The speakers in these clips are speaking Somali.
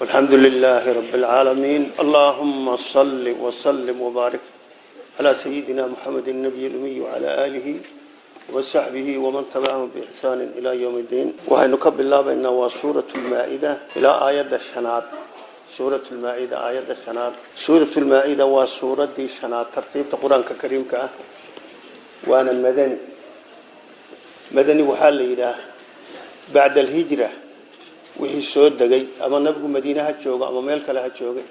والحمد لله رب العالمين اللهم صل وسلم وبارك على سيدنا محمد النبي الأمي وعلى آله وصحبه ومن تبعهم بإحسان إلى يوم الدين وهي نكب الله بأنه سورة المائدة إلى آية الشناد سورة المائدة آية الشناد سورة المائدة وسورة دي شناد ترتيب القرآن الكريم كأه وأنا المدني مدني وحال إله بعد الهجرة wixii soo degay ama nabigu madiine ha joogo ama meel kale ha joogay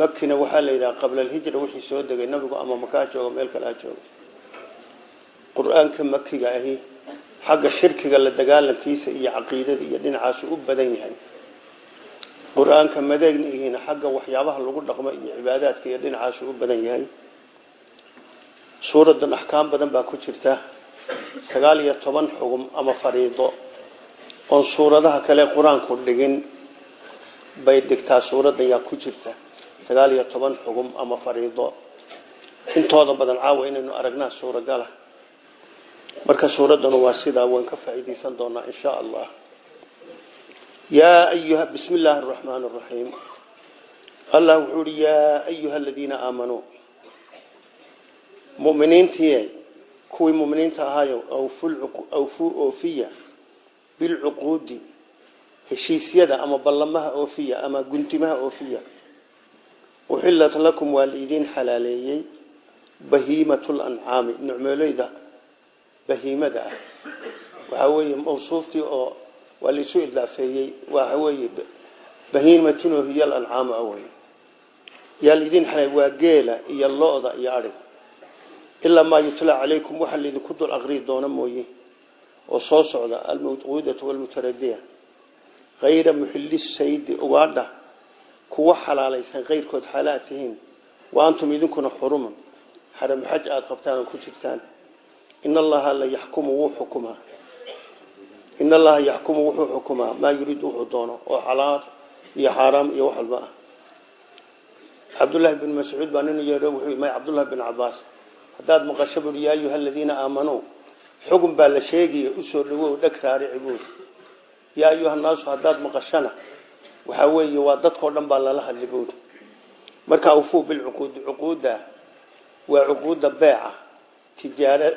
makina waxaa la yidhaha qabla alhijra wixii soo degay nabigu ama maka ha joogo meel kale ha joogo. Qur'aanka makiga ahi xagga shirkiga la dagaalankiisa iyo caqiidada iyo dhinacaasu u badan yahay. Qur'aanka madeegnihiina xagga waxyaabaha lagu dhaqmo iyo cibaadaadka iyo dhinacaasu u badan yahay. Suuradan axkaam badan baa ku jirta. Sagaal iyo toban xugum ama fariido oon suuradaha kale qur'aanku dhigin bay dhigtaa suuraddan yaa ku jirta. Sagaal iyo toban xugum ama fariido. Intooda badan caawa inaynu aragnaa suuragala marka suuraddanu waa sidaa waan ka faa'iidaysan doonaa in sha allah. Yaa ayuha bismi illaahi araxmaan araxiim allah wuxuu uhi yaa ayuha aladiina aamanuu muminiintii kuwii muminiinta ahaayo awfuu oofiya bilcuquudi heshiisyada ama ballamaha oofiya ama guntimaha oofiya. uxilat lakum waa laidin xalaaleeyey bahiimatu lancaami nicmooleyda bahiimada ah waxaa weeye mawsuuftii oo waa laisu idaafeeyey waxa weeye bahiimatun hiya alancaamu awey yaa laidin xalaal waa geela iyo lo-da iyo adhig ilaa maa yutla calaykum waxaa laidinku dul aqrii doona oo soo socda almawquudatu walmutaradiya kayra muxili saydi ugaadha kuwa xalaalaysan keyrkood xaalaa tihiin wa antum idinkuna xuruman xaram xaj aada qabtaan oo ku jirtaan. In allaha la yaxkumu wuu xukumaa. In allaha yaxkumu wuxuu xukumaa maa yuriid wuxuu doono oo xalaal iyo xaaraam iyo wax walba ah. Cabdullaahi bin mascuud baa nin yeedho wuxuu may cabdullahi bin xugun baa la sheegaya u soo dhawow dheg raarici buuri yaa ayuha naasu haddaad maqashana waxaa weeye waa dadkao dhan baa lala hadli buuri marka awfuu bilcuquudi cuquudda waa cuquudda beeca tijaara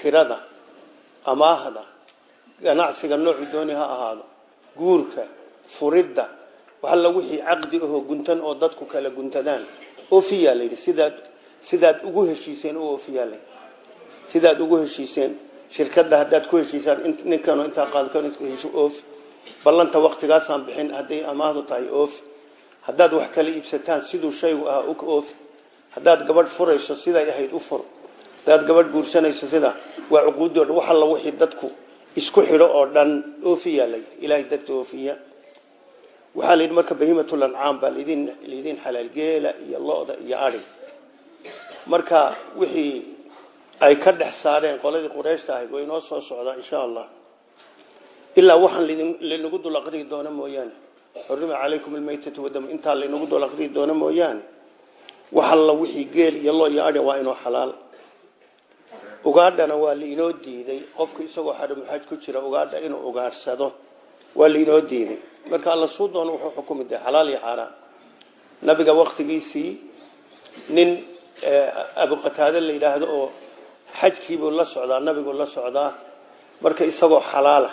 kirada amaahda ganacsiga noocu dooni ha ahaado guurka furidda waxalla wixii caqdi ahoo guntan oo dadku kala guntadaan. Oofiyaa layidhi sidaad sidaad ugu heshiiseen u oofiyaa layidhi shirkadda haddaad ku heshiisaan ninkan intaa qaadhesho oof. Ballanta waktigaasaan bixin hadday amaahdu tahay oof. Haddaad wax kala iibsataan siduu shaygu ahaa oof. Haddaad gabadh furayso siday ahayd u fur. Haddaad gabadh guursanayso sida waa cuquudoo dhan. Wax alla wixii dadku isku xidho oo dhan oofiyaa layidhi ilaahay dadka oofiya waxaa la yidhi marka bahiimatul ancaam baa laidin laydin xalaal geela iyo lo-da iyo adhi marka wixii ay ka dhex saareen qoladii qurayshta ahayd way inoo soo socdaa insha allah. Ilaa waxaan laynagu dul aqriyi doono mooyaane. Xurima calaykum almaytatu wadam intaa laynagu dul aqriyi doono mooyaane. Wax alla wixii geel iyo lo iyo waa inoo xalaal. Ugaadhana waa lainoo diiday. Qofku isagoo xaramuxaj ku jira ugaadha inuu ugaadhsado waa lainoo diiday. Marka alla suu doono wuxuu xukumi xalaal iyo xaaraan. Nabiga waktigiisii nin abuqataade la yidhaahdo oo xajkiibuu la socdaa nabiguu la socdaa marka isagoo xalaala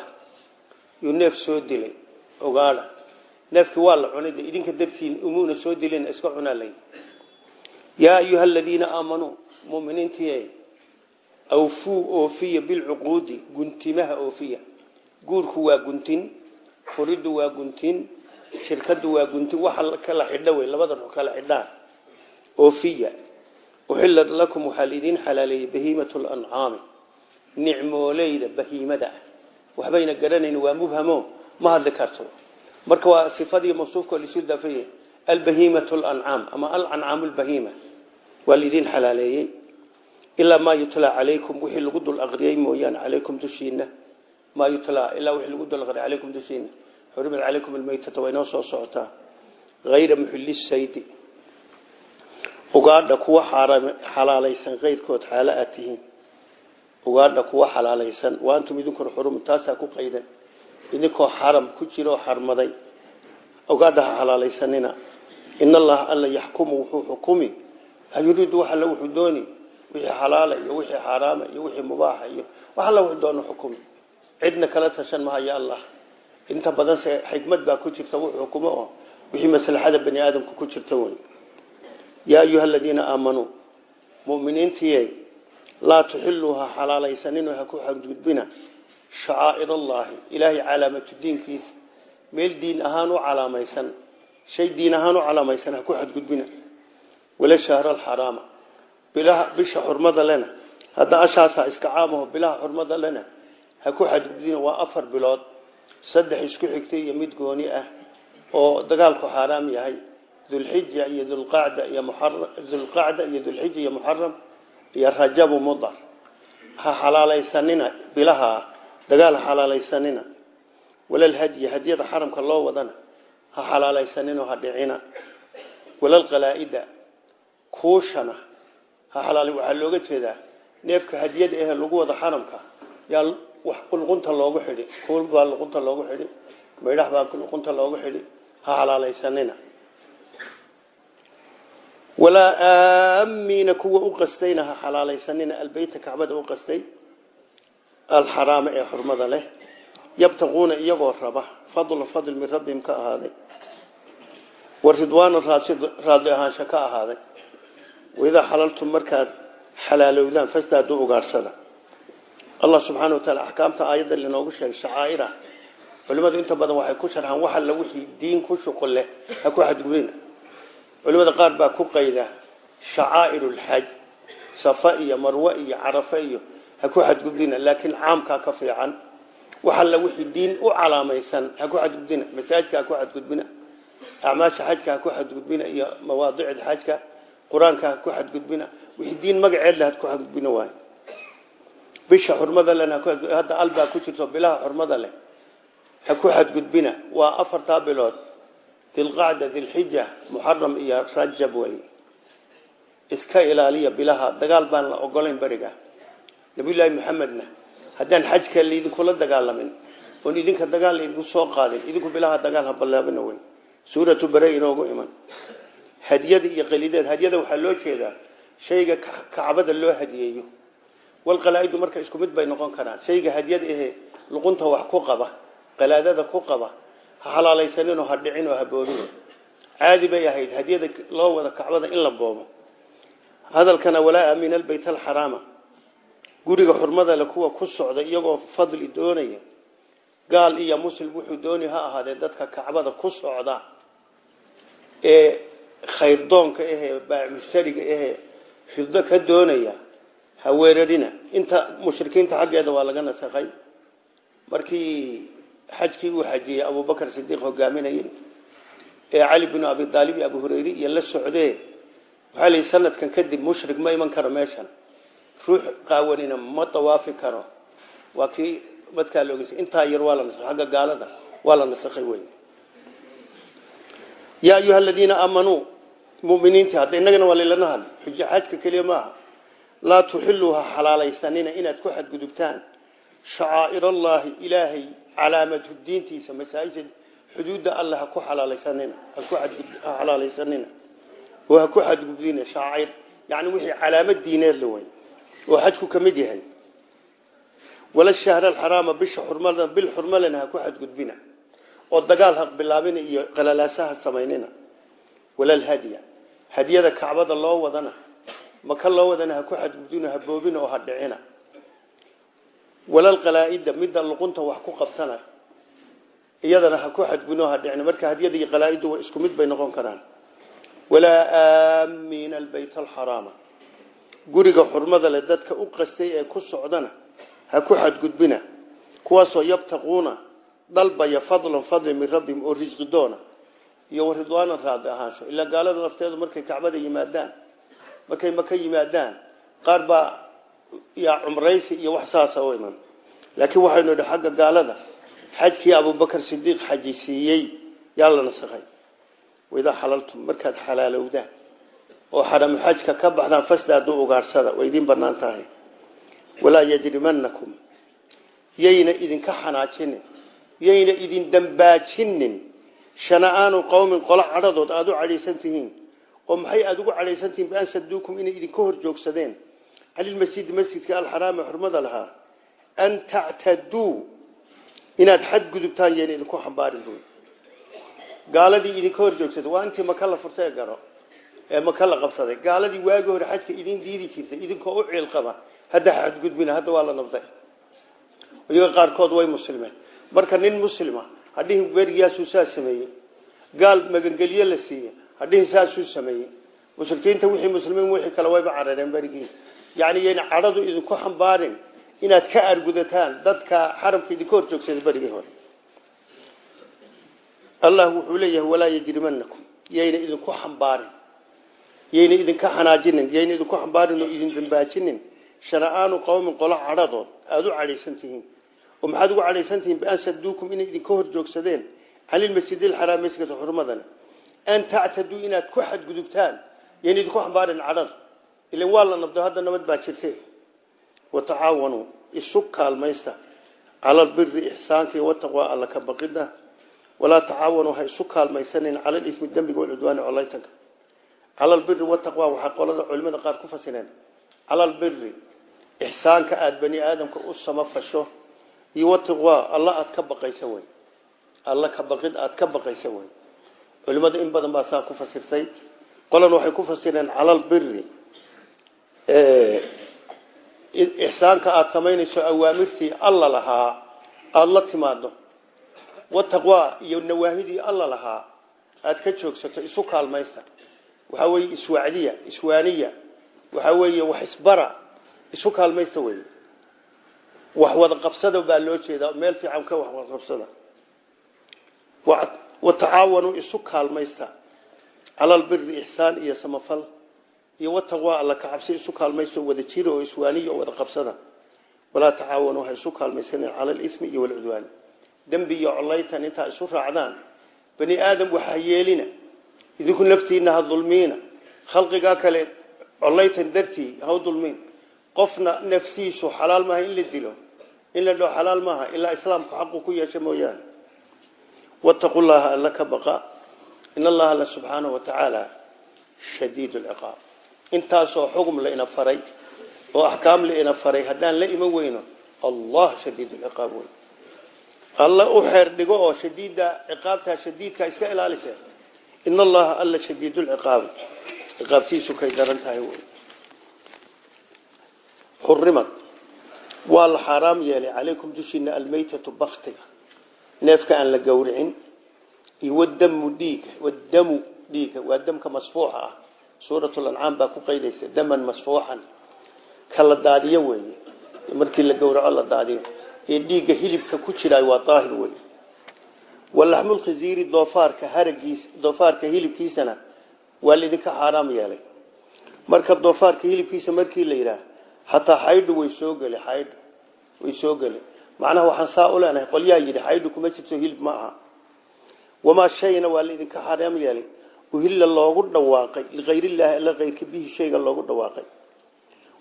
yuu neef soo dilay ogaada. Neefkii waa la cunay de idinka dartiin umuuna soo dilin iska cunaa lay yaa ayuha aladiina aamanuu muminiintii awfuu oofiya bilcuquudi guntimaha oofiya. Guurku waa guntin furiddu waa guntin shirkadu waa guntin. Waxa kala xidho wey labada rux kala xidhaan oofiya uxilad lakum waxaa laidin xalaaleeyey bahiimatu lancaami nicmooleyda bahiimada ah. Waxbayna garanayn waa mubhamo ma hadli karto. Marka waa sifadii mawsuufka laisu daafaya albahiimatu lancaam ama alancaamu lbahiima waa laidin xalaaleeyey. Ilaa maa yutlaa calaykum wixii lagu dul aqriyey mooyaane calaykum dushiina maa yutlaa ilaa wixii lagu dul aqriyay calaykum dushiina xurimat calaykum almaytata waa inoo soo socotaa hayra muxili saydi ugaadha kuwa xalaalaysan keyrkood xaalo aad tihiin. Ugaadha kuwa xalaalaysan. Wa antum idinkuna xurum taasaa ku qaydan. Idinkoo xaram ku jira oo xarmaday ogaadhaha xalaalaysanina. In allaha alla yaxkumu wuxuu xukumi ayuriidu wax alla wuxuu dooni. Wixii xalaala iyo wixii xaaraama iyo wixii mubaaxa iyo wax alla wuxuu doono xukumi cidna kala tashan mahayo allah. Inta badan se xikmad baa ku jirta wuxuu xukumo oo wixii maslaxada bani aadamka ku jirta wey yaa ayuha aladiina aamanuu muminiintiye laa tuxiluuha xalaalaysanin ha ku xadgudbina shacaa'ir allaahi ilaahay calaamatu diinkiisa meel diin ahaan u calaamaysan shay diin ahaan u calaamaysan ha ku xadgudbina wala shahra alxaraama bisha xurmada lena hadda ashaasaa iska caamaho bilaha xurmada lena ha ku xadgudbina waa afar bilood saddex isku xigtay iyo mid gooni ah oo dagaalku xaaraam yahay dulxija iyo dulqacda iyo muxaram dulqacda iyo dulxija iyo muxaram iyo rajabu mudar. Ha xalaalaysanina bilaha dagaal ha xalaalaysanina walal hadyi hadyada xaramka loo wadana ha xalaalaysaninoo ha dhicina. Walal qalaa-ida kuushana ha xalaal waxaa looga jeedaa neefka hadyada ehe lagu wada xaramka yaa wax luqunta loogu xidhi kuul baa luqunta loogu xidhi maydhax baa luqunta loogu xidhi ha xalaalaysanina walaa aamiina kuwa u qastayna ha xalaalaysanina albeyta kacbada u qastay alxaraama ee xurmada leh yabtaquuna iyagoo raba fadla fadl min rabbihim ka ahaaday wa ridwaana raadli ahaansha ka ahaaday. Waidaa xalaltum markaad xalaalowdaan fastaaduu ugaadhsada allah subxaana wa taala axkaamta aayadda linoogu sheegay shacaa'ira. Culimmadu inta badan waxay ku sharxaan wax alla wixii diin ku shuqul leh ha ku xadgudbina culimada qaar baa ku qayda shacaa'iru lxaj safa iyo marwe iyo carafe iyo ha ku xadgudbina laakiin caamkaa ka fiican. Wax alla wixii diin u calaamaysan ha ku xadgudbina masaajidka ha ku xadgudbina acmaasha xajka ha ku xadgudbina iyo mawaadicda xajka qur'aanka ha ku xadgudbina wixii diin magaceed leh ha ku xadgudbina waay bisha xurmada lena hadda albaa ku jirto bilaha xurmada leh ha ku xadgudbina. Waa afartaa bilood dilqacda dilxija muxaram iyo rajab wey iska ilaaliya bilaha. Dagaal baan la ogolayn beriga. Nabiyullaahi maxamedna haddaan xajka laydinkula dagaalamin oon idinka dagaal laydinku soo qaadin idinku bilaha dagaal ha ballaabina wey suuratu bare inoogu iman. Hadiyada iyo qalideed hadiyada waxaa loo jeedaa shayga kacbada loo hadiyeeyo. Walqalaa-idu marka isku mid bay noqon karaan. Shayga hadiyada ahe luqunta wax ku qaba qalaadada ku qaba ha xalaalaysaninoo ha oo ha boobin caadi bay ahayd hadiyada loo wada kacbada in la boobo hadalkana walaa aamina albayt alxaraama guriga xurmada le kuwa ku socda iyagoo fadli doonaya. Gaal iyo muslim wuxuu dooni ha ahaadee dadka kacbada ku socda ee khayrdoonka ahee baamushtariga ahee fido ka doonaya ha weerarina. Inta mushrikiinta xaggeeda waa laga nasakhay. Markii xajkii uu xajiyey abubakar sidiiq hogaaminayay ee cali binu abi aalib iyo abu hureyre iyo la socdee. Waxaa la yidhi sanadkan kadib mushrik ma iman karo meeshan. Ruux qaawanina ma dawaafi karo. Waa kii madkaa laogeysay intaa yar waa la agga gaalada waa la nasakhay wey yaa ayuha aladiina aamanuu muminiintii hadda innagana waa laylana hadl xujo xajka keliya maaha laa tuxiluuha xalaalaysanina inaad ku xadgudubtaan shacaa'ir allaahi ilaahay calaamatu diintiisa masaajid xuduudda alle ha ku xalaalaysanina ha ku xalaalaysanina oo ha ku xadgudbina shaacir yani wixii calaamad diineed la wey oo xajku ka mid yahay. Wala shahra alxaraama bisha xurmada bil xurmalena ha ku xadgudbina oo dagaal ha bilaabina iyo qalalaasaha samaynina. Walal hadiya hadiyada kacbada loo wadana maka loo wadana ha ku xadgudbina ha boobina oo ha walal qalaa-ida midda luqunta wax ku qabtana iyadana ha ku xadgudbina oo ha dhicina marka hadiyada iyo qalaa-iddu waa isku mid bay noqon karaan. Walaa aamina albayt alxaraama guriga xurmada le dadka u qastay ee ku socdana ha ku xadgudbina. Kuwaasoo yabtaquuna dalbaya fadlan fadli min rabbihim oo risqi doona. Iyo waridwaanan raadi ahaansho. Ilaa qaar baa yaa cumraysi iyo wax saasa u iman. Laakiin waxaynu idhi xagga gaalada xajkii abubakar sidiiq xaji siiyey yaa la nasakhay waidaa xalaltum markaad xalaalowdaan oo xaramu xajka ka baxdaan fasdaaduu ugaadhsada way idiin bannaan tahay. Walaa yajrimanakum yayna idinka xanaajinin yayna idin dambaajinin shana'aanu qowmin qolo cadhadood aada u cadhaysan tihiin oo maxay aada ugu cadhaysan tihiin bian saduukum inay idinka hor joogsadeen canilmasjidi masjidka alxaraami xurmada lahaa an tactaduu inaad xadgudubtaan yeen idinku xambaarin buy gaaladii idinka hor joogsaday waa intii maka la furtay garo ee maka la qabsaday gaaladii waagi hore xajka idin diidi jirtay idinkoo u ciil qaba hadda xadgudbina hadda waa la nabday iyaga qaarkood way muslimeen marka nin muslima hadhihi berigaasuu saa sameeyey gaal magangelye la siiyey hadhihi saasuu sameeyey mushrikiinta wixii muslimiin wixii kale wayba carareen berigii yani yayna cadhadu idinku xambaarin inaad ka argudataan dadka xaramka idinka hor joogsaday berigii hore. Allah wuxuu leeyahay walaa yajrimanakum yayna idinku xambaarin. Yayna idinka xanaajinin. Yayna idinku xambaarin oo idin dambaajinin. Shana'aanu qowmin qolo cadhadood aada u cadhaysan oo maxaad ugu cadhaysan tihiin? Bian inay idinka hor joogsadeen. Canilmasjid alxaraam masjidka xurmadana. An tactaduu inaad ku xadgudubtaan. Yayna idinku xambaarin cadhada ilan waa la nabdo hadda nabad baa jirte watacaawanuu isu kaalmaysta cala albiri ixsaanka iyo wataqwa alla ka baqida. Walaa tacaawanuu ha isu kaalmaysanin cala lismi dembiga walcudwaani colaytanka cala albiri wataqwa waxaa qolada culimada qaar ku fasireen. Cala albiri ixsaanka aada bani aadamka u samafasho iyo wataqwa alla aada ka baqaysa wey alla ka baqid aada ka baqaysa wey culimada in badan baa saa ku fasirtay. Qolan waxay ku fasireen cala albiri ixsaanka aada samaynayso awaamirtii alla lahaa aada la timaado wataqwa iyo nawaahidii alla lahaa aada ka joogsato isu kaalmaysta waxaa weeye iswacdiya iswaaniya waxaa weeye wax isbara isu kaalmaysta wey wax wada qabsada baa loo jeedaa meel fiican ka wax wada qabsada watacaawanuu isu kaalmaysta cala albiri ixsaan iyo samafal iyo wataqwa alla ka cabsi isu kaalmaysto wada jira oo iswaaniya oo wada qabsada. Walaa tacaawanuu ha isu kaalmaysanin cala alismi iyo walcudwaani dembi iyo colaytan intaa isu raacdaan bani aadam waxaa yeelina idinku naftiina ha dulmiina. Khalqigaa kale colaytan dartii ha dulmiin. Qofna naftiisu xalaal maaha in la dilo in la dhao xalaal maaha ilaa islaamku xaqu ku yeesha mooyaane. Wattaqu llaha alla ka baqa. In allaha alla subxaanahu watacaala shadiid lciqaab intaasoo xugum la ina faray oo axkaam la ina faray haddaan la iman weyno allah shadiid lciqaab wey alla u xeer dhigo oo shadiida ciqaabtaa shadiidka iska ilaalisa in allaha alla shadiid lciqaabi ciqaabtiisu kay daran tahay wey xurimad waa la xaaraam yeelay calaykum dushiina almaytatu baktiga neefka aan la gowricin iyo wadamu dhiiga wadamu dhiiga waa damka masfuuxa ah suurat lancaam baa ku qaydaysa daman masfuuxan ka la daadiyo weeye. Markii la gowraco la daadiyo. Ee dhiigga hilibka ku jiraay waa daahir wey walaxmulkhiziiri doofaarka haragiisa doofaarka hilibkiisana waa laidinka xaaraam yeelay. Marka doofaarka hilibkiisa markii la yidhaah hataa xaydhu way soo geli xaydhu way soo geli. Macnaha waxaan saa u leenahay qolyaa yidhi xaydhu kuma jirto hilib ma aha. Wamaa shayna waa laidinka xaaraam yeelay uhilla loogu dhawaaqay likayriillaahi alla kayrka bihi shayga loogu dhawaaqay.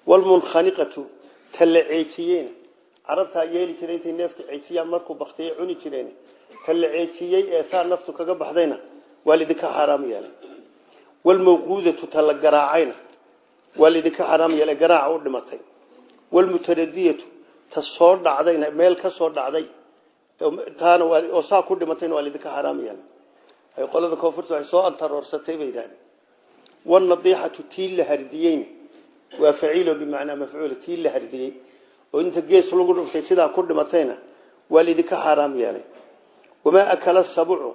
Walmunkhaniqatu ta la ceejiyeyna carabtaa yeeli jiray intay neefka ceejiyaan markuu baktiyay cuni jireen. Ta la naftu kaga baxdayna waa laidinka xaaraam yeelay walmawquudatu ta garaacayna waa laidinka xaaraam yeelay garaaca u dhimatay. Walmutaradiyatu ta soo dhacdayna meel ka soo dhacday taana oo saa ku dhimatayna waa laidinka xaaraam yeelay ay qolada koonfurta waxay soo antaroorsatay bay yidhahdeen. Walnadiixatu tii la hardiyeyna waa faciilo bimacnaa mafcuula tii la hardiyey oo inta gees lagu dhuftay sidaa ku dhimatayna waa laidinka xaaraam yeelay. Wamaa akala sabucu?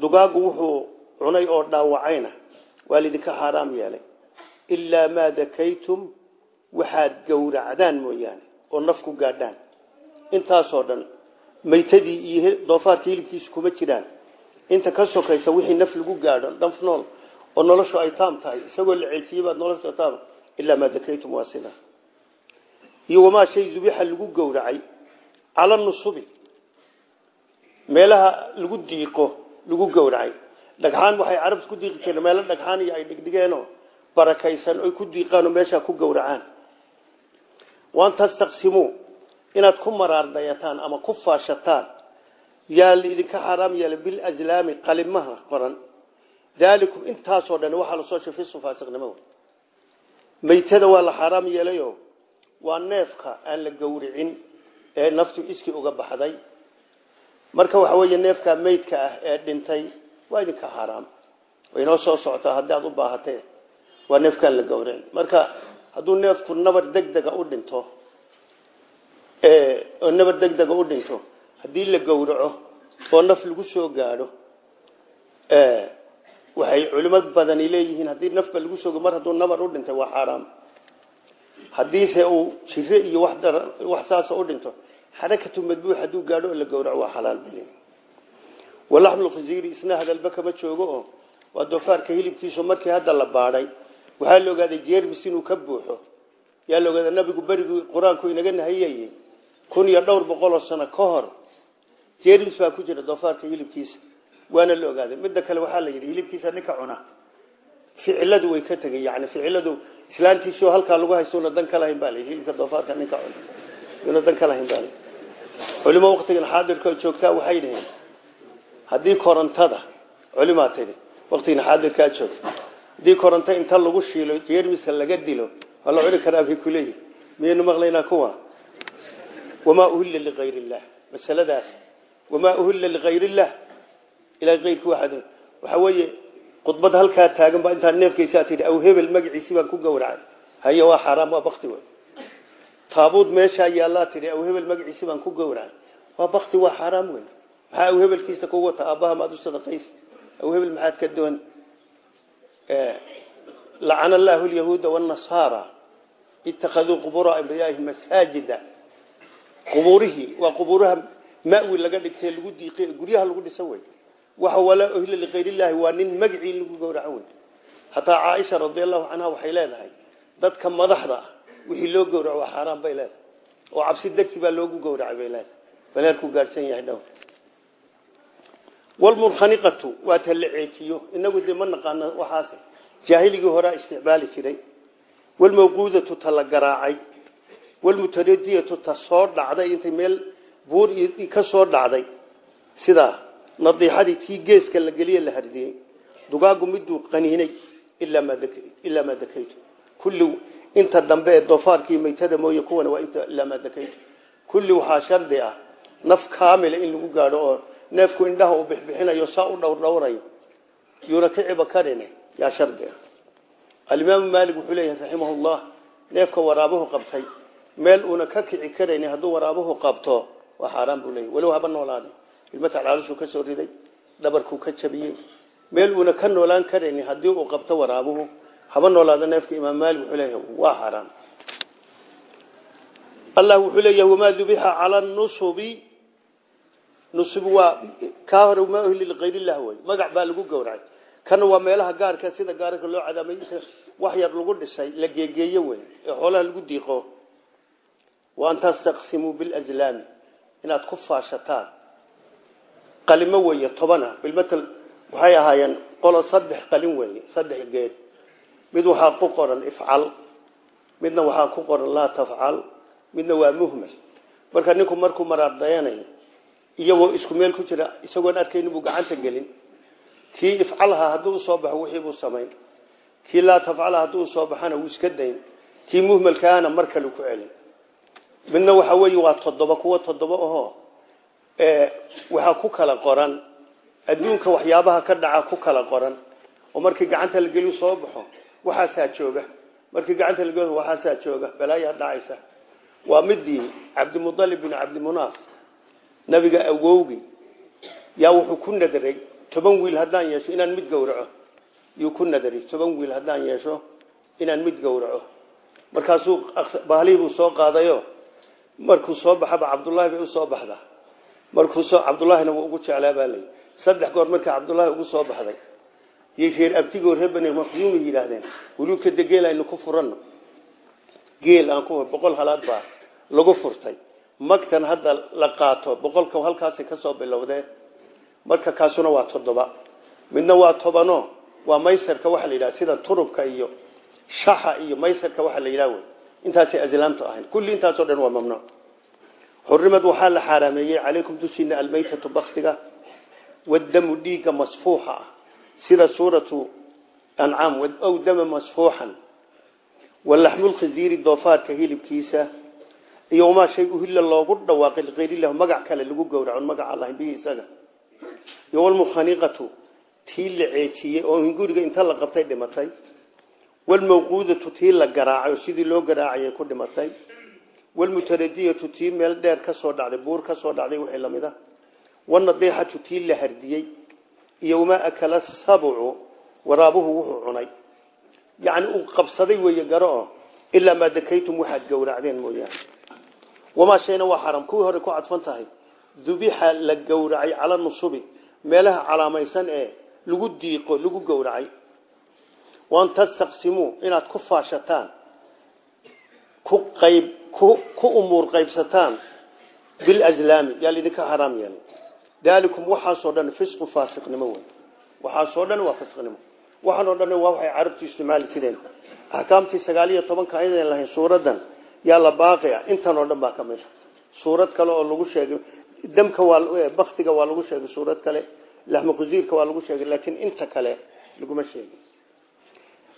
Dugaagu wuxuu cunay oo dhaawacayna waa laidinka xaaraam yeelay. Ilaa maa dakaytum waxaad gowracdaan mooyaane oo naf ku gaadhaan. Intaasoo dhan maytadii iyo doofaarka hilibkiisu kuma jiraan inta ka sokaysa wixii naf lagu gaadho naf nool oo noloshu ay taam tahay isagoo la ceelsiyey baad nolosha taam ilaa maa dakaytum waa sidaa iyo wamaa shay dubixa lagu gowracay cala nusubi meelaha lagu diiqo lagu gowracay. Dhagxaan waxay carabta ku diiqi jireen meelo dhagxaan iyo ay dhigdhigeenoo barakaysan oy ku diiqaanoo meeshaa ku gowracaan. Waan tastaqsimuu inaad ku maraardayataan ama ku faashataan yaa laidinka xaaraam yeelay bilazlaami qalimaha qoran. Daalikum intaasoo dhan waxaa la soo shafay sufaasiqnimo maytada waa la xaaraam yeelayo. Waa neefka aan la gowricin ee naftu iskii uga baxday. Marka waxa weeye neefka meydka ah ee dhintay waa idinka xaaraam way inoo soo socotaa haddii aad u baahatee waa neefkaan la gowricin. Marka hadduu neefku nabar degdega u dhinto oo nabar degdega u dhinto haddii la gowraco oo naf lagu soo gaadho waxay culimad badani leeyihiin haddii nafba lagu soo mar hadduu nabar u dhintay waa xaaraam. Haddiise uu jire iyo wax saasa u dhinto xarakatu madbuux hadduu gaadho la gowraco waa xalaal bale walaxmul khasiiri isna hadalba kama joogo oo waa doofaarka hilibkiisu markii hadda la baadhay waxaa la ogaaday jeermis inuu ka buuxo. Yaa la ogaaday nabigu berigii qur'aanku inaga nahayayey kun iyo dhowr boqoloo sano ka hor jeermis baa ku jira doofaarka hilibkiisa waana la ogaaday. Midda kale waxaa la yidhi hilibkiisa ninka cuna. Ficiladu way ka tegey yani ficiladu islaantiisio halkaa lagu haystuuna dan ka lahayn baa la yidhi hilibka doofaarka ninka cuna. Una dan ka lahayn baa la culimo waqtigan xaadirka joogtaa waxay dhaheen haddii korontada culimaa tidhi waqtigan xaadirkaa joogta haddii koronto inta lagu shiilo jeermiska laga dilo waa la cuni karaa bay kuleeyihi miyaynu maqlaynaa kuwa? Wamaa uhilla ligayr illah masaladaas wamaa uhilla ligayr illah ilaa ayrki waaad waxaa weeye khudbad halkaa taagan baa intaa neefkaysaa tihi aw hebel magaciisii baan ku gowracay haye waa xaaraam waa bakti wey taabuud meeshaa yaallaa tihi aw hebel magaciisii baan ku gowracay waa bakti waa xaaraam wey maxaa aw hebelkiisa ku wata aabbaha maad u sadaqays aw hebel maxaad ka doon lacana allaahu lyahuuda wanasaara ittakhaduu qubura ambiyaaihi masaajida qubuurihii waa qubuuraha mawi laga dhigtay lagu diiqay guryaha lagu dhisa wey waxa walaa ohila likayrillahi waa nin magacii lagu gowraco wey hataa caaisha radiallahu canha waxay leedahay dadka madaxda ah wixii loo gowraco waa xaaraan bay leedahay. Oo cabsi degti baa loogu gowracay bay leedahay. Baleerku gaadhsan yahay dhow walmunkhaniqatu waa ta la ceejiyo. Inagu dee ma naqaano waxaas jaahiligii horaa isticmaali jiray. Walmawquudatu ta la garaacay. Walmutaradiyatu ta soo dhacday intay meel buur ka soo dhacday. Sidaa nadiixadii tii geeska la geliye la hardiyey. Dugaagu miduu qaniinay ilaa maa dakaytu. Kulli inta dambe ee doofaarkii maytada mooye kuwana waa inta ilaa maa dakaytu. Kulli waxaa ah naf kaamila in lagu gaadho oo neefku indhaha uu bixbixinayo saa u dhowrdhowrayo. Yuuna ka ciba karin yaa shardi ah. Alimaamu maalik wuxuu leeyahay raximahullah neefka waraabuhu qabtay. Meel uuna ka kici karayn hadduu waraabuhu qabto waa xaaraan buu leeyahy walow haba noolaada ilmata caalushuu ka soo riday dhabarkuu ka jabiyey. Meel uuna ka noolaan karayn haddii uu qabto waraabuhu haba noolaada neefka imaam maalik wuxuu leeyahay waa xaaraan allah wuxuu leeyahay wamaa dubixa cala nusubi. Nusub waa kaa hore baa lagu gowracay. Kana waa meelaha gaarka sida gaarka loo cadaamay wax yar lagu dhisay la geegeeye wey xoolaha lagu diiqo. Wa an tastaqsimuu bilazlaami inaad ku faashataan. Qalimo weeye tobana bilmatal waxay ahaayeen qolo saddex qalin weeye saddex geed. Mid waxaa ku qoran ifcal midna waxaa ku qoran laa tafcal midna waa muhmal. Marka ninku markuu maraardayanayo iyagoo isku meel ku jira isagoon arkayni buu gacanta gelin kii ifcalha hadduu u soo baxo wixii buu samayn. Kii laa tafcalha hadduu u soo baxana wuu iska dayn. Kii muhmalkaana mar kale ku celin midna waxa weeye waa toddoba kuwa toddoba ahoo waxaa ku kala qoran adduunka waxyaabaha ka dhaca ku kala qoran. Oo markii gacanta la geliyu soo baxo waxaasaa jooga. Markii gacanta la geliyo waxaasaa jooga. Balaayaa dhacaysa. Waa midii cabdimudalib bin cabdimunaaf nabiga awowgi yaa wuxuu ku nadaray toban wiil haddaan yeesho inaan mid gowraco. Yuu ku nadaray toban wiil haddaan yeesho inaan mid gowraco. Markaasuu bahlihii buu soo qaadayo markuu soo baxaba cabdullaahi bay u soo baxdaa markuu soo cabdullaahina wuu ugu jeclaa baa saddex goor markaa cabdullaahi ugu soo baxday iyo reer abtigoo reer bani maqsuumay yidhaahdeen wuluubka de geel ku furanno. Geel aan ku boqol halaad baa lagu furtay. Magtan hadda la qaato boqolka halkaasay ka soo bilowdeen marka kaasuna waa toddoba. Midna waa tobano waa maysarka waxa la yidhaha sida turubka iyo shaxa iyo maysarka waxa la yidhaha intaasay aslaamtu ahayn. Kulli intaasoo dhan waa mamnuuc. Xurimad waxaa la xaaraameeyey calaykum dushiina almaytatu baktiga. Wadamu dhiigga masfuuxa ah. Sida suuratu ancaam ow dama masfuuxan. Walaxmulkhinziiri doofaarka hilibkiisa. Iyo wamaa shay uhilla loogu dhawaaqay likayrilah magac kale lagu gowraco magaca allahin bihi isaga. Iyo walmukhaniqatu tii la ceejiyey oo hinguriga inta la qabtay dhimatay walmawquudatu tii la garaacay oo sidii loo garaacayay ku dhimatay. Walmutaradiyatu tii meel dheer ka soo dhacday buur ka soo dhacday wixii la mid ah. Wanadiixatu tii la hardiyey iyo wamaa akala sabcu waraabuhu wuxuu cunay. Yacni uu qabsaday weeye garo oo ilaa maa dakaytum waxaad gowracdeen mooyaane. Wamaa shayna waa xaram kuwii hore ku cadfan la gowracay cala nusubi meelaha calaamaysan ee lagu waan tastaqsimuu inaad ku faashataan ku qayb ku umuur qaybsataan bilazlaami yaa laidinka xaraam yeelay daalikum waxaasoo dhan fisqu faasiqnimo wey waxaasoo dhan waa fisqnimo waxaan oo dhan waa waxay carabtu isticmaali jireen axkaamtii sagaal iyo tobanka aydan lahayn suuradan yaa la baaqia intan oo dhan baa ka mid a suurad kale oo lagu sheegay damka waa baktiga waa lagu sheegay suurad kale laxma khusiirka waa lagu sheegay laakiin inta kale laguma sheegin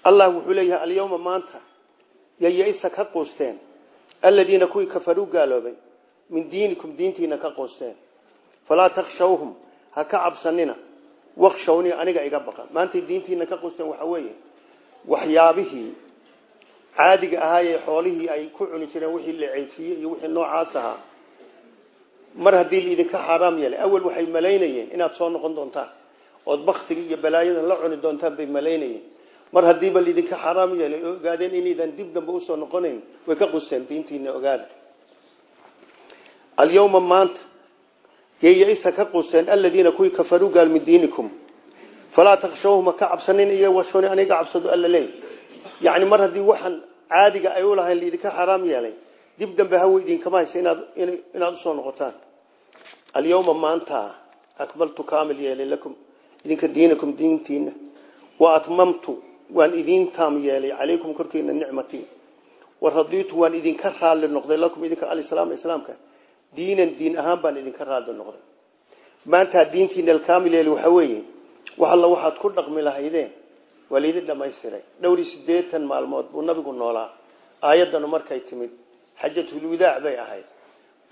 allah wuxuu leeyahay alyawma maanta yayaisa ka quusteen. Aladiina kuwii kafaruu gaaloobay min diinikum diintiina ka quusteen. Falaa takshawhum ha ka cabsanina. Wakshawnii aniga iga baqa. Maantay diintiina ka quusteen waxaa weeye waxyaabihii caadiga ahaayee xoolihii ay ku cuni jireen wixii la ceysiiyey iyo wixii noocaas ahaa mar haddii laidinka xaaraam yeelay. Awel waxay inaad soo noqon doontaan. Ood baktiga iyo balaayadan la cuni doontaan bay malaynayeen mar haddiiba laidinka xaaraam yeelay oo ogaadeen inaydan dib dambe u soo noqonayn way ka qusteen diintiina ogaada. Alyawma maanta yayisa ka qusteen aladiina kuwii kafaruu gaal min diinikum falaa takshawhuma ka cabsanin iyo washoni aniga cabsado alla leey yacni mar haddii waxaan caadiga ay u lahayn laidinka xaaraam yeelay dib dambe hawe idinkama haysa inaad u soo noqotaan. Alyawma maanta akmaltu kaamil yeelay lakum idinka diinakum diintiina wa atmamtu waan idin taam yeelay calaykum korkiina nicmatii wa radiitu waan idinka raalli noqday lakum idinka alislaam islaamka. Diinan diin ahaan baan idinka raalli noqday. Maanta diintiina alkaamil yeelay waxaa weeye wax alla waxaad ku dhaqmi lahaydeen. Waa laydin dhamaystiray dhowri sideetan maalmood buu nabigu noolaa. Aayaddanu markay timid xajatulwadaac bay ahayd.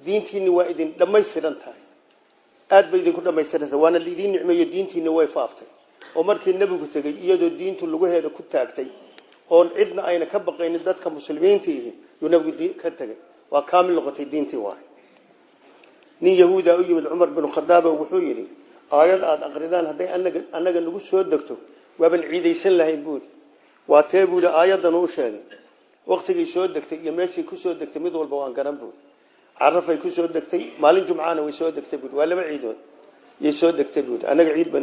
Diintiini waa idin dhammaystiran tahay. Aad bay idinku dhammaystiran tahay waana laidin nicmeeyo diintiina way faaftay oo markii nebigu tegey iyadoo diintu lugaheeda ku taagtay oon cidna ayna ka baqaynin dadka muslimiintiihi yuu nabigu ka tegey waa kaamil noqotay diintii waay nin yahuuda u yimid cumar binu khadaaba wuxuu yidhi aayad aada aqridaan hadday annaga nagu soo degto waaban ciidaysan lahayn buuri waa tee buuli aayaddan u sheegay. Waktigay soo degtay iyo meeshay ku soo degtay mid walba waan garan buuri carafay ku soo degtay maalin jumcaana way soo degtay buuri waa laba ciidood yay soo degtay buuri annaga ciid bay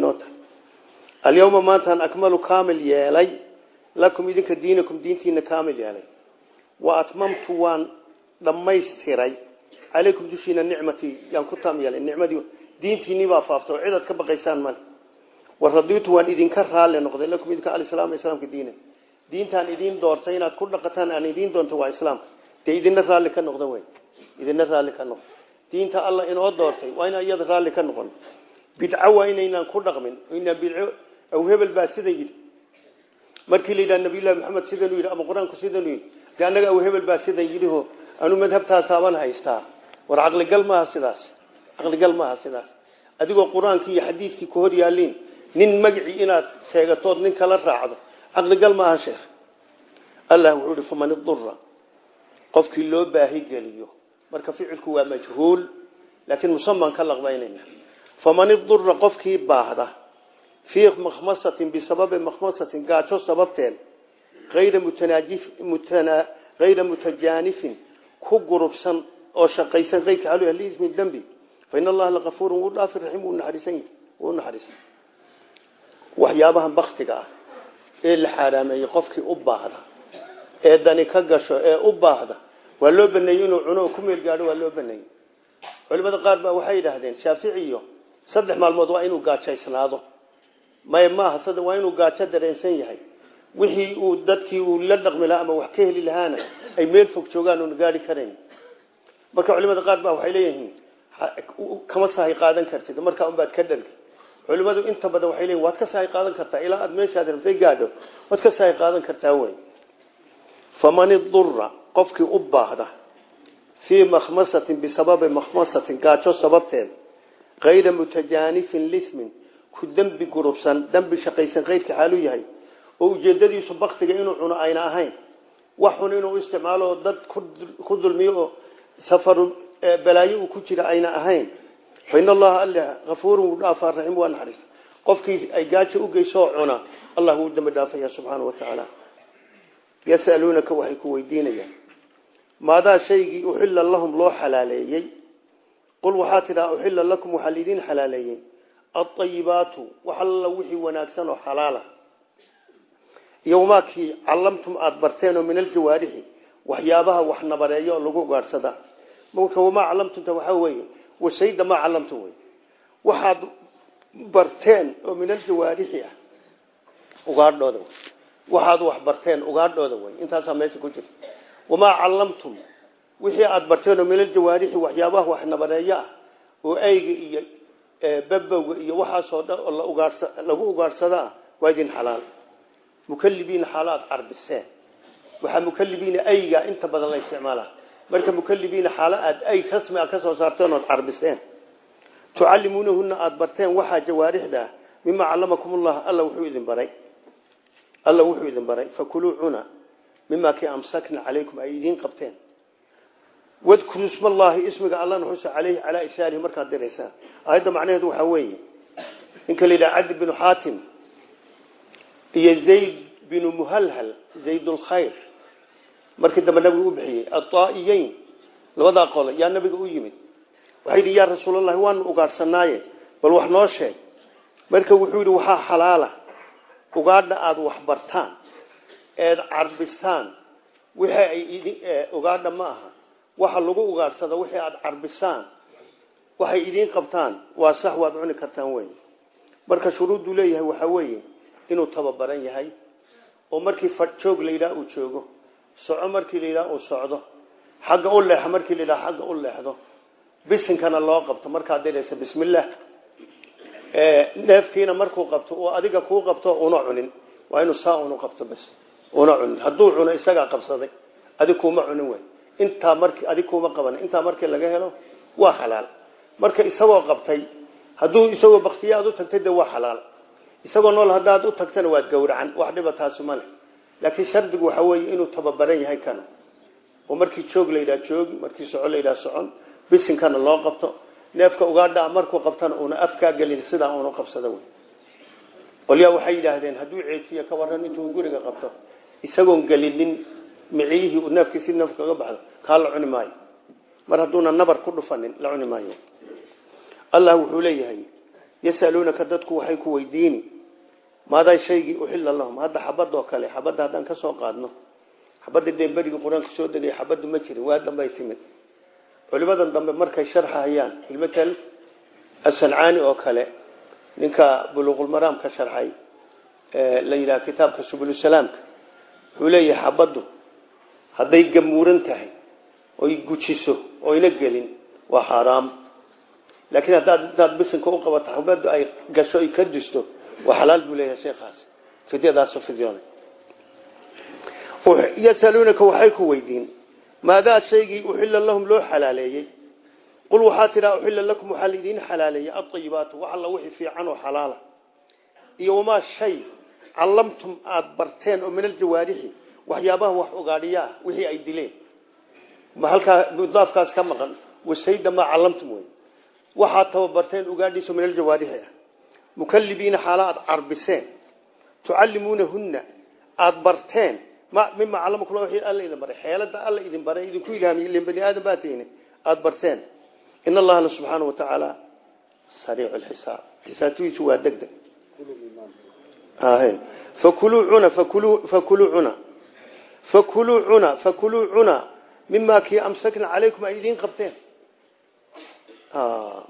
alyawma maantaan akmalu kaamil yeelay lakum idinka diinakum diintiina kaamil yeelay. Wa atmamtu waan dhammaystiray. Calaykum dushiina nicmatii yaan ku taam yeelay. Nicmadii diintiinii baa faaftay oo cidaad ka baqaysaan male. Wa radiitu waan idinka raalli noqday. Lakum idinka alislaam islaamka diina diintaan idiin doortay inaad ku dhaqataan aan idiin doonto waa islaamka dee idina raalli ka noqda wey. Idina raalli ka noqdo diinta alla inoo doortay waa inaan iyada raalli ka noqon. Bidco waa inaynaan ku dhaqmin. Inaan aw hebel baa sida yidhi? Markii la yidhaha nabiyullahi maxamed sidanuu yidhi? Ama qur'aanku sidanuu yidhi? Dee annaga aw hebel baa sidan yidhiho anu madhabtaasaaban haystaa. War caqligal maaha sidaas. Caqligal maaha sidaas. Adigoo qur'aankii iyo xadiidkii ku hor yaaliin nin magicii inaad sheegatood nin kala raacdo caqligal maaha sheekh. Allah wuxuu ihi faman idura qofkii loo baahi geliyo. Marka ficilku waa majhuul laakiin musaman ka laqbaynayna faman idura qofkii baahda fii makhmasatin bisababi makhmasatin gaajo sababteen ayra mutana hayra mutajaanifin ku gurubsan oo shaqaysan kayrka xalu ahliismi dembi fa in allaha lakafuurun wuu dhaafi raxiim wuu naxariisan. Waxyaabahan baktiga ah. Ee la xaaraameeyey qofkii u baahda. Ee dani ka gasho ee u baahda. Waa loo baneeyey inuu cuno ku meel gaadho waa loo baneeyey culimada qaar baa waxay yidhaahdeen shaaficiyo saddex maalmood waa inuu gaajaysnaado may maaha sad waa inuu gaajo dareensan yahay. Wixii uu dadkii uu la dhaqmi lahaa ama wax ka heli lahaana ay meel fog joogaan oona gaari karayn. Marka culimada qaar baa waxay leeyihiin kama sahay qaadan kartid markaa unbaad ka dhargi. Culimadu inta badan waxay leeyihiin waad ka sahay qaadan kartaa ilaa aad meeshaad rabtay gaadho waad ka sahay qaadan kartaa wey faman idura qofkii u baahda fii makhmasatin bisababi makhmasatin gaajo sababteed kayra mutajaanifin lismin ku dembi gurubsan dembi shaqaysan kayrka xaaluu yahay. Oo ujeedadiisu baktiga inuu cuno ayna ahayn. Waxun inuu isticmaalo dad ku dulmiyo oo safaru balaayo uu ku jira ayna ahayn. Fa in allaha alle afuurun wuu dhaafaa raxim waa naxariis. Qofkii ay gaajo u geysoo cuna allah wuu dambi dhaafaya subxaanau watacaala yasaluunaka waxay ku weydiinayaan. Maadaa shaygii uxilla lahum loo xalaaleeyey? Qul waxaa tidhaha uxilla lakum waxaa xalaaleeyey aayibaatu wax alla wixii wanaagsan oo xalaala iyo maakii callamtum aada barteen oo min aljawaarixi waxyaabaha wax nabareeyo lagu gaadhsada marka wamaa callamtumta waxaa weeye washayda maa callamtum wey waxaad barteen oo min aljawaarixi ah ugaadhooda waxaad wax barteen ugaadhooda wey intaasaa meesha ku jirta wamaa callamtum wixii aada barteen oo min aljawaarixi waxyaabaha wax nabareeyo ah oo ayga iyo babowga iyo waxaasoo dhan lagu ugaadhsada ah waa idin xalaal. Mukalibiina xaalo aada carbiseen waxaa mukalibiina ayga inta badan la isticmaala. Marka mukalibiina xaalo aad ay rasmi a ka soo saarteen ood carbiseen tucallimuunahuna aada barteen waxaa jawaarixda ah mima callamakumullah alla wuxuu idin baray. Alla wuxuu idin baray. Fakuluu cuna mimaa kii amsakna calaykum ay idiin qabteen wadkuru ismallaahi ismiga allana xusa caleyhi calaa isaalihi markaad diraysaan aayadda macnaheedu waxaa weeye ninka la yidhaha cabdi binu xaatim iyo zayd binu muhalhal zayd lkhayr markii dambe nabigu u bixiyey aaa'iyeyn labadaa qole yaa nabiga u yimid. Waxay yidhi yaa rasuulallahi waanu ugaadhsanaaye bal wax noo sheeg. Marka wuxuu yidhi waxaa xalaala ugaadha aada wax eed carbisaan wixii ay idin ugaadha ma aha waxa lagu ugaadhsada wixii aada carbisaan waxay idiin qabtaan waa sax waad cuni kartaan wey marka shuruudduu leeyahay waxaa weeye inuu tababaran yahay oo markii fadjoog la yidhaha uu joogo soco markii la yidhaha uu socdo xagga u leexa markii la yidhaha xagga u leexdo bisinkana loo qabto. Markaad diraysa bismillaah neefkiina markuu qabto oo adiga kuu qabto una cunin. Waa inuu saa unu qabto bas una cunin. Hadduu cuno isagaa qabsaday. Adig kuuma cunin wey intaa marki adig kuuma qabanin. Intaa markii laga helo waa xalaal. Marka isagoo qabtay hadduu isagoo baktiye aad u tagtay waa xalaal. Isagoo nool haddaad u tagtana waad gowracan wax dhiba taasi male laakiin shardigu waxa weeye inuu tababaran yahay kana. Oo markii joog la yidhaha joogi markii soco la yidhaha socon bisinkana loo qabto. Neefka ugaadhaa markuu qabtana una afkaa gelin sidaa unu qabsada wey qolyaa waxay yidhaahdeen hadduu ceejiyo ka waran intuu guriga qabto isagoon gelinin miciyihii uu neefkii si neefka kaga baxdo kaa la maayo. Mar hadduuna nabar ku dhufanin la cuni maayo. Allah wuxuu leeyahay yasaluunaka dadku waxay ku weydiini maadaa shaygii uxilla lahum hadda xabadoo kale xabadda haddaan ka soo qaadno xabadda dee berigii qur'aanka soo degay xabaddu ma jirin waa dambay timid. Culimadan dambe markay sharxahayaan ilmatal asancaani oo kale ninka buluuqulmaraam ka sharxay la yidhaha kitaabka subulusalaamka wuxuu leeyahay xabaddu hadday gamuuran tahay oy gujiso oyna gelin waa xaaraam. Laakiin haddaad intaad bisinka u qabato xabaddu ay gasho ay ka disto waa xalaal buu leeyahay sheekhaas. Fidyadaasoo fidyoonay yasaluunaka waxay ku weydiin maadaa shaygii uxilla lahum loo xalaaleeyey? Qul waxaa tidhaa uxilla lakum waxaa laidiin xalaaleeyey aayibaatu wax wixii fiican oo xalaala. Iyo wamaa shay callamtum aada barteen oo waxyaabaha wax ogaadhiyaa wixii ay dileen. Ma halkaa mudaafkaas ka maqan wasayda maa callamtum wey waxaad tababarteen ugaadhiiso min aljawaarixi ah mukalibiina xaala aada carbiseen. Tucallimuunahunna aada barteen. Mima callamakum alla idin baray. Xeelada alla idin baray idinku ilhaamiy ilin bani aadam baa tihin aada barteen. In allahna subxaana watacaala sariicu lxisaab xisaabtiisu waa deg deg fakuluu cuna fakuluu cuna fakuluu cuna fakuluu cuna. Mima kii amsakna calaykum ay idiin qabteen.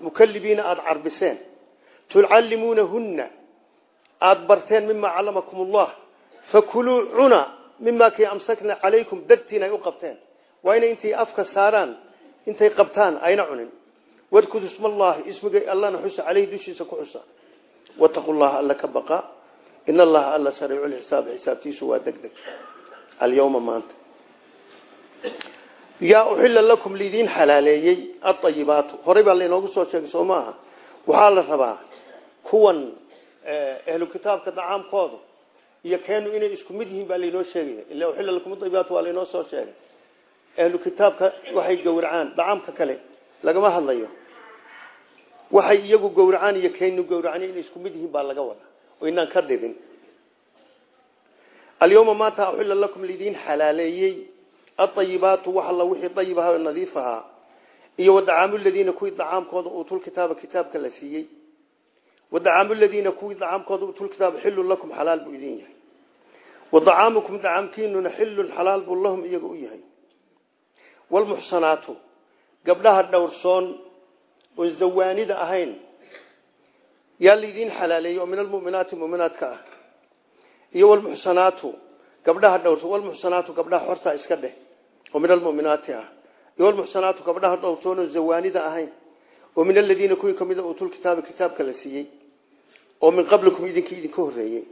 Mukalibiina aada carbiseen. Tucallimuunahunna aada barteen mima callamakum allah fakuluu cuna mima kii amsakna calaykum dartiin ay u qabteen. Waa inay intay afka saaraan intay qabtaan ayna cunin. Wadkudu ismallaahi ismiga allana xusa caleyhi dushiisa ku xusa. Wataqu llaha alla ka baqa. In allaha alla sariicu lxisaab xisaabtiisu waa deg deg alyawma maanta. Yaa uxilla lakum lidiin xalaaleeyey aayibaatu horey baa lainoogu soo sheegay soo maaha waxaa la rabaa kuwan ahlu kitaabka dacaamkoodu iyo keenu inay isku mid yihiin baa lainoo sheegaya. Ila uxilla lakum aayibaatu waa lainoo soo sheegay. Ahlu kitaabka waxay gowracaan dacaamka kale lagama hadlayo. Waxay iyagu gowracaan iyo keenu gowracaan inay isku mid yihiin baa laga wada oo inaan ka dhidin alyawma maanta uxilla lakum lidiin xalaaleeyey aayibaatu wax alla wixii ayib ahaa nadiif ahaa iyo wadacaamu ladiina kuwii dacaamkooda uutul kitaaba kitaabka la siiyey wadacaamu ladiina kuwii dacaamkooda uutul kitaaba xilun lakum xalaal buu idin yahay wadacaamukum dacaamkiinuna xilun xalaal buu lahum iyaga u yahay walmuxsanaatu gabdhaha dhowrsoon oon zawaanida yaa laydiin xalaaleeyey oo iyo walmuxsanaatu gabdhaha dhowrsoon walmuxsanaatu gabdhaha xorta iska dheh oo min almuminaati ah. Iyo walmuxsanaatu gabdhaha dhowrsoon oon zawaanida ahayn oo min aladiina kuwii kamida uutul kitaaba kitaabka la siiyey oo min qablikum idinkii idinka horreeyey.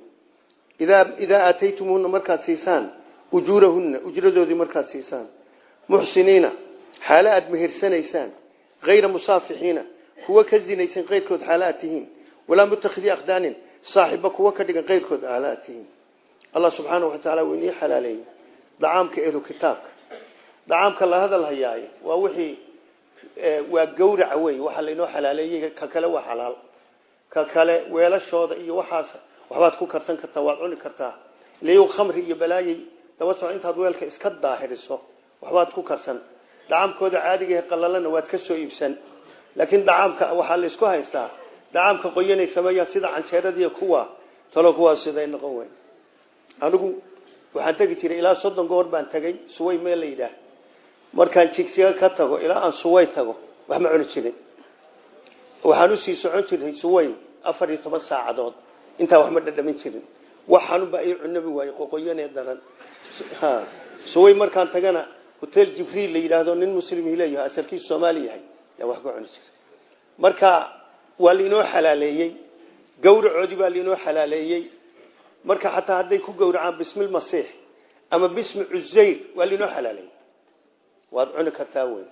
Idaa idaa aataytumuhuna markaad siisaan ujuurahunna ujradoodii markaad siisaan. Muxsiniina xaalo aada mehersanaysaan hayra musaafixiina kuwa ka zinaysan aad tihiin. Walaa mutakidii akhdaanin saaxiba kuwa ka dhigan aad tihiin allah subxaana wa tacaala wuu inii xalaaleeyey dacaamka ehlu kitaabka. Dacaamka la hadal hayaaye waa wixii waa gawraca wey waxaa lainoo xalaaleeyey ka kale waa xalaal. Ka kale weelashooda iyo waxaas waxbaad ku karsan kartaa waad cuni kartaa. Liyow khamri iyo balaayey daba soco intaad weelka iska daahiriso waxbaad ku karsan. Dacaamkooda caadiga qalalana waad ka soo iibsan. Laakiin dacaamka waxaa la isku haystaa. Dacaamka qoyanay sameeyaan sida canjeeradiiy kuwa talo kuwaas siday noqon weyn anigu waxaan tegi jiray ilaa soddon goor baan tegay suway meel la yidhaah. Markaan jigsiga ka tago ilaa aan suway tago wax ma cuni jirin. Waxaan u sii socon jiray suway afar iyo toban saacadood. Intaa wax ma dhadhamin jirin. Waxaanubaa ii cunabi waayey qoqoyanee daran. Suway markaan tagana hotel jibriil la yidhaahdo nin muslimii leeyahay asalkiisu soomaali yahay yaa wax ka cuni jira marka waa lainoo xalaaleeyey gawracoodii baa lainoo xalaaleeyey marka xataa hadday ku gowracaan bismi lmasiix ama bismi cusayr waa lainoo xalaaleeyey waad cuni kartaa wey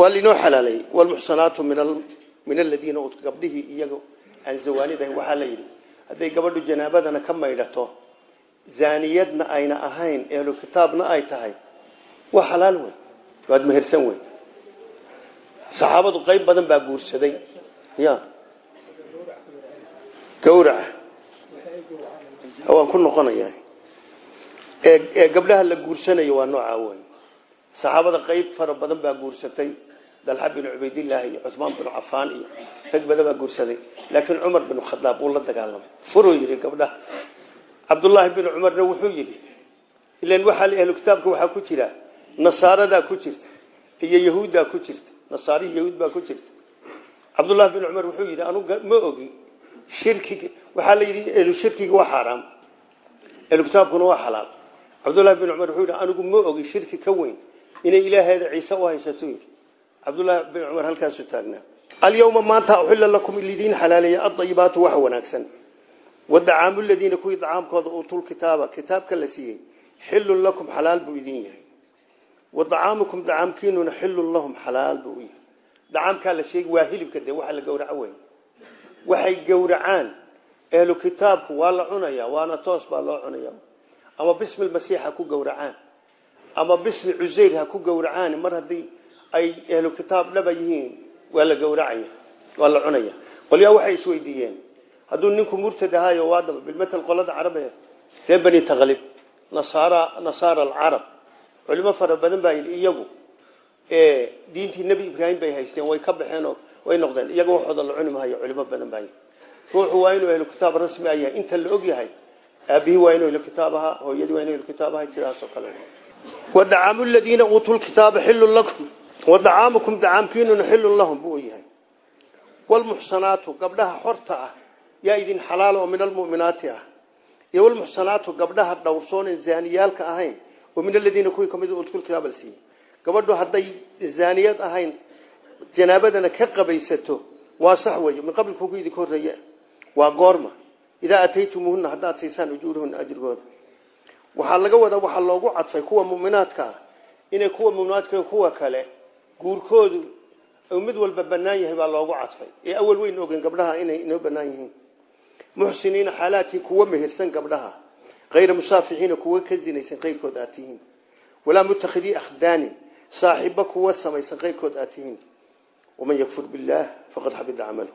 waa lainoo xalaaleeyey walmuxsanaatu min min aladiina gabdhihii iyaga aan zawaanid ahayn waxaa la yidhi hadday gabadhu janaabadana ka maydhato zaaniyadna ayna ahayn ehlu kitaabna ay tahay waa xalaal wey waad mehersan wey saxaabadu qayb badan baa guursaday. Ya gawraca waan ku noqonaya ee gabdhaha la guursanayo waa noocaa wey saxaabada qayb fara badan baa guursatay. Dalxa binu cubaydilaahi iyo cusmaan binu cafaan iyo rag badan baa guursaday. Laakiin cumar binu khadaab wuu la dagaalamay. Furuu yidhi gabdhaha. Cabdullaahi binu cumarna wuxuu yidhi ilan waxaa ahlu kitaabka waxaa ku jira? Nasaaradaa ku jirta iyo yahuuddaa ku jirta. Nasaarihi yahuud baa ku jirta. Cabdullaahi binu cumar wuxuu yidhi anugu ma ogi shirkiga waxaa la yidhi ehlu shirkiga waa xaaraam. Ehlu kitaabkuna waa xalaal. Cabdullaahi binu cumar wuxuu yidhi anigu ma ogi shirki ka weyn inay ilaaheeda ciise u haysato yidhi cabdullaahi binu cumar halkaasu taagnaa alyawma maanta uxilla lakum lidiin xalaaleeya adayibaatu wax wanaagsan. Wadacaamu ladiina kuwii dacaamkooda uutul kitaaba kitaabka la siiyey xilun lakum xalaal buu idin yahay. Wadacaamukum dacaamkiinuna xilun lahum xalaal buu u yahay. Dacaamkaa la sheegi waa hilibka dee waxa la gowraco wey waxay gowracaan. Ehlu kitaabku waa la cunaya waana toos baa loo cunaya. Ama bismi lmasiix ha ku gowracaan. Ama bismi cusayr ha ku gowracaan. Mar haddii ay ehlu kitaab dhaba yihiin waa la gowracaya waa la cunaya. Qolyaa waxay isweydiiyeen. Hadduu ninku murtad ahaayo waadaba bilmatal qolada carabeed reer bani taqlib nasaara nasaara alcarab. Culimo fara badan baa yidhi iyagu diintii nebi ibraahim bay haysteen way ka baxeenoo way noqdeen iyaga waxooda la cuni culimo badan baa ruuxu waa inuu ehlu kitaab rasmi ayahay inta la og yahay. Waa inuu ehlu kitaab ahaa hooyadii waa inuu ehlu kitaab ahay sidaasoo kale. Wadacaamu ladiina uutuu lkitaaba xilun lakum wadacaamukum dacaamkiinuna xilun lahum buu yahay. Walmuxsanaatu gabdhaha xorta ah yaa idin xalaal oo min almuminaati ah. Iyo walmuxsanaatu gabdhaha dhowrsoon ee zaaniyaalka ahayn oo min aladiina kuwii ka mid utul kitaab la siiyey. Gabadhu hadday zaaniyad ahayn janaabadana ka qabaysato waa sax wey min qabl kuku idinka horreeye waa goorma. Idaa ataytumuhuna haddaad siisaan ujuurahuna ajrigooda. Waxaa laga wadaa waxaa loogu cadfay kuwa muminaadka ah inay kuwa muminaadka kuwa kale guurkoodu mid walba banaan yahay baa loogu cadfay. Ee awal weyn ogen gabdhaha inay inoo banaan yihiin. Muxsiniina xaalaadkii kuwa mehersan gabdhaha. Kayra musaafixiina kuwa ka zinaysan qayrkood aad tihiin. Walaa mutakhidii akhdaanin saaxiibo kuwa samaysan qayrkood aad tihiin waman yakfur billaah faqad xabida camalu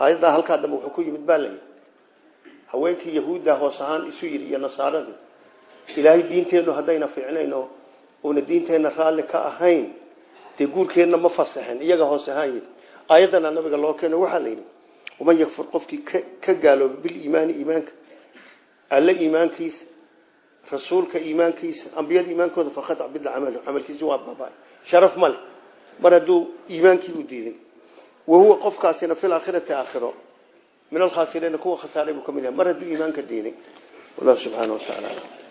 aayaddaa halkaa dambe wuxuu ku yimid baa layidhi haweenkii yahuudda hoos ahaan isu yidhi iyo nasaaradii ilaahay diinteennu haddayna fiicnayno uuna diinteenna raalli ka ahayn dee guurkeenna ma fasaxen iyaga hoos ahaan yidhi. Aayaddana nabiga loo keeno waxaa la yidhi waman yakfur qofkii ka gaalooba biliimaani iimaanka alle iimaankiisa rasuulka iimaankiisa ambiyada iimaankooda faqad cabida camalu male mar hadduu iimaankii u diiday wahuwa qofkaasina fi laakhirati aakhiro. Min alkhaasiriina kuwa khasaaray buu ka mar hadduu iimaanka diiday wallahu subxaana wa tacaala